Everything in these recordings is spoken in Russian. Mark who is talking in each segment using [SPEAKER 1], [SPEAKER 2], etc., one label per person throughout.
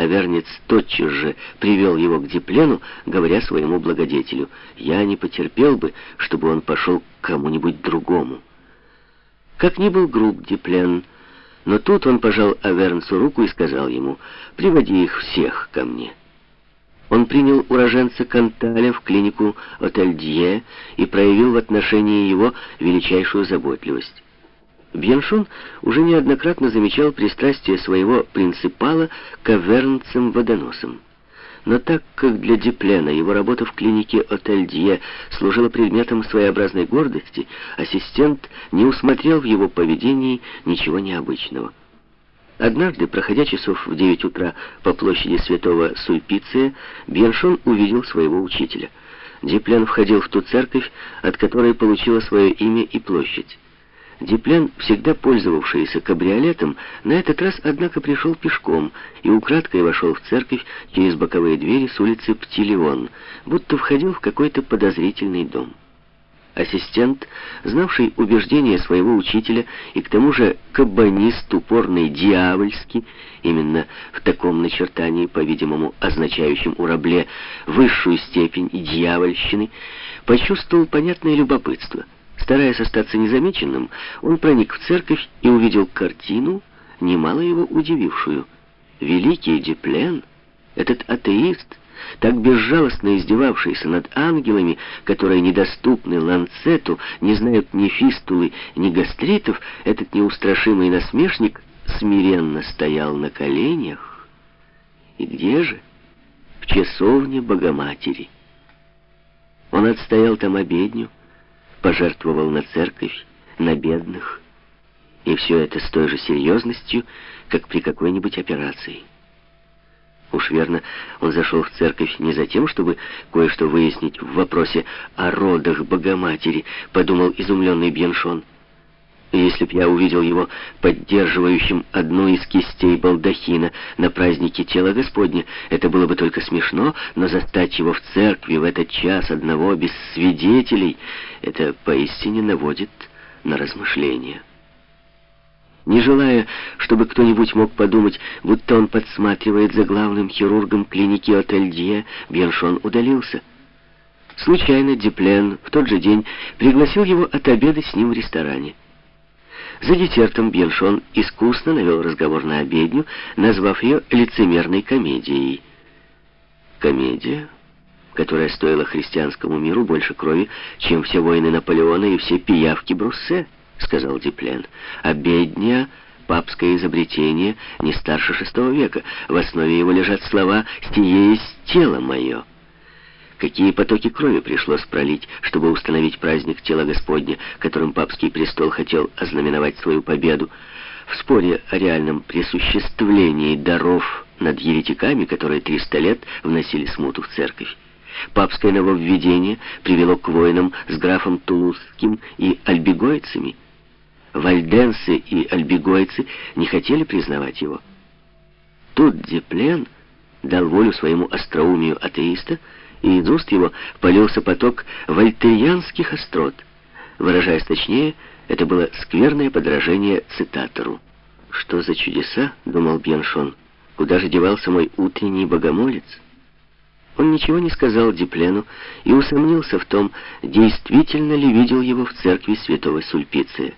[SPEAKER 1] Авернец тотчас же привел его к Диплену, говоря своему благодетелю, «Я не потерпел бы, чтобы он пошел к кому-нибудь другому». Как ни был груб Диплен, но тут он пожал Авернцу руку и сказал ему, «Приводи их всех ко мне». Он принял уроженца Канталя в клинику Отель Дье и проявил в отношении его величайшую заботливость. Бьеншон уже неоднократно замечал пристрастие своего принципала к авернцам-водоносам. Но так как для Диплена его работа в клинике Отель Дье служила предметом своеобразной гордости, ассистент не усмотрел в его поведении ничего необычного. Однажды, проходя часов в девять утра по площади Святого Сульпиция, Бьеншон увидел своего учителя. Диплен входил в ту церковь, от которой получила свое имя и площадь. Диплен, всегда пользовавшийся кабриолетом, на этот раз, однако, пришел пешком и украдкой вошел в церковь через боковые двери с улицы Птилеон, будто входил в какой-то подозрительный дом. Ассистент, знавший убеждения своего учителя и к тому же каббанист упорный дьявольский, именно в таком начертании, по-видимому, означающем у Рабле высшую степень дьявольщины, почувствовал понятное любопытство. Стараясь остаться незамеченным, он проник в церковь и увидел картину, немало его удивившую. Великий Деплен, этот атеист, так безжалостно издевавшийся над ангелами, которые недоступны ланцету, не знают ни фистулы, ни гастритов, этот неустрашимый насмешник смиренно стоял на коленях. И где же? В часовне Богоматери. Он отстоял там обедню, пожертвовал на церковь, на бедных, и все это с той же серьезностью, как при какой-нибудь операции. Уж верно, он зашел в церковь не за тем, чтобы кое-что выяснить в вопросе о родах Богоматери, подумал изумленный Бьеншон. Если б я увидел его поддерживающим одну из кистей балдахина на празднике тела Господня, это было бы только смешно, но застать его в церкви в этот час одного без свидетелей, это поистине наводит на размышления. Не желая, чтобы кто-нибудь мог подумать, будто он подсматривает за главным хирургом клиники Отель Беншон удалился. Случайно Диплен в тот же день пригласил его отобедать с ним в ресторане. За десертом Беншон искусно навел разговор на обедню, назвав ее лицемерной комедией. Комедия, которая стоила христианскому миру больше крови, чем все войны Наполеона и все пиявки Бруссе. — сказал Диплен. «Обедня — папское изобретение не старше шестого века. В основе его лежат слова «стие есть тело мое». Какие потоки крови пришлось пролить, чтобы установить праздник тела Господня, которым папский престол хотел ознаменовать свою победу, в споре о реальном присуществлении даров над еретиками, которые 300 лет вносили смуту в церковь. Папское нововведение привело к войнам с графом Тулузским и альбегойцами – вальденцы и альбегойцы не хотели признавать его. Тут Деплен дал волю своему остроумию атеиста, и из уст его полился поток вольтерианских острот. Выражаясь точнее, это было скверное подражение цитатору. «Что за чудеса?» — думал Бьяншон. «Куда же девался мой утренний богомолец?» Он ничего не сказал Диплену и усомнился в том, действительно ли видел его в церкви святого Сульпиция.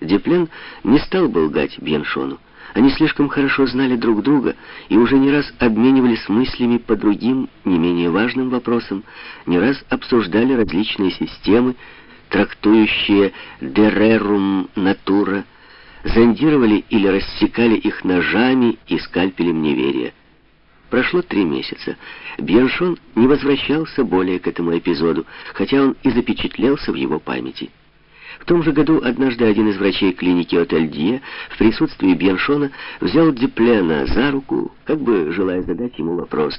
[SPEAKER 1] Деплен не стал бы лгать Бьеншону. Они слишком хорошо знали друг друга и уже не раз обменивались мыслями по другим, не менее важным вопросам, не раз обсуждали различные системы, трактующие «дерерум натура», зондировали или рассекали их ножами и скальпелем неверия. Прошло три месяца. Бьеншон не возвращался более к этому эпизоду, хотя он и запечатлелся в его памяти. В том же году однажды один из врачей клиники Отель Дье в присутствии Бьеншона взял Диплена за руку, как бы желая задать ему вопрос.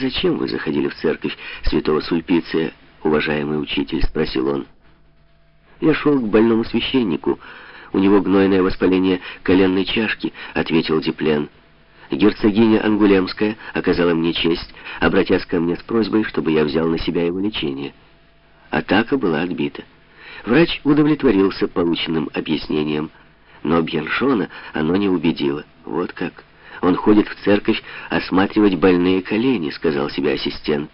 [SPEAKER 1] «Зачем вы заходили в церковь святого Сульпиция, уважаемый учитель?» — спросил он. «Я шел к больному священнику. У него гнойное воспаление коленной чашки», — ответил Диплен. Герцогиня Ангулемская оказала мне честь, обратясь ко мне с просьбой, чтобы я взял на себя его лечение. Атака была отбита. Врач удовлетворился полученным объяснением, но Бьяншона оно не убедило. Вот как. Он ходит в церковь осматривать больные колени, сказал себе ассистент.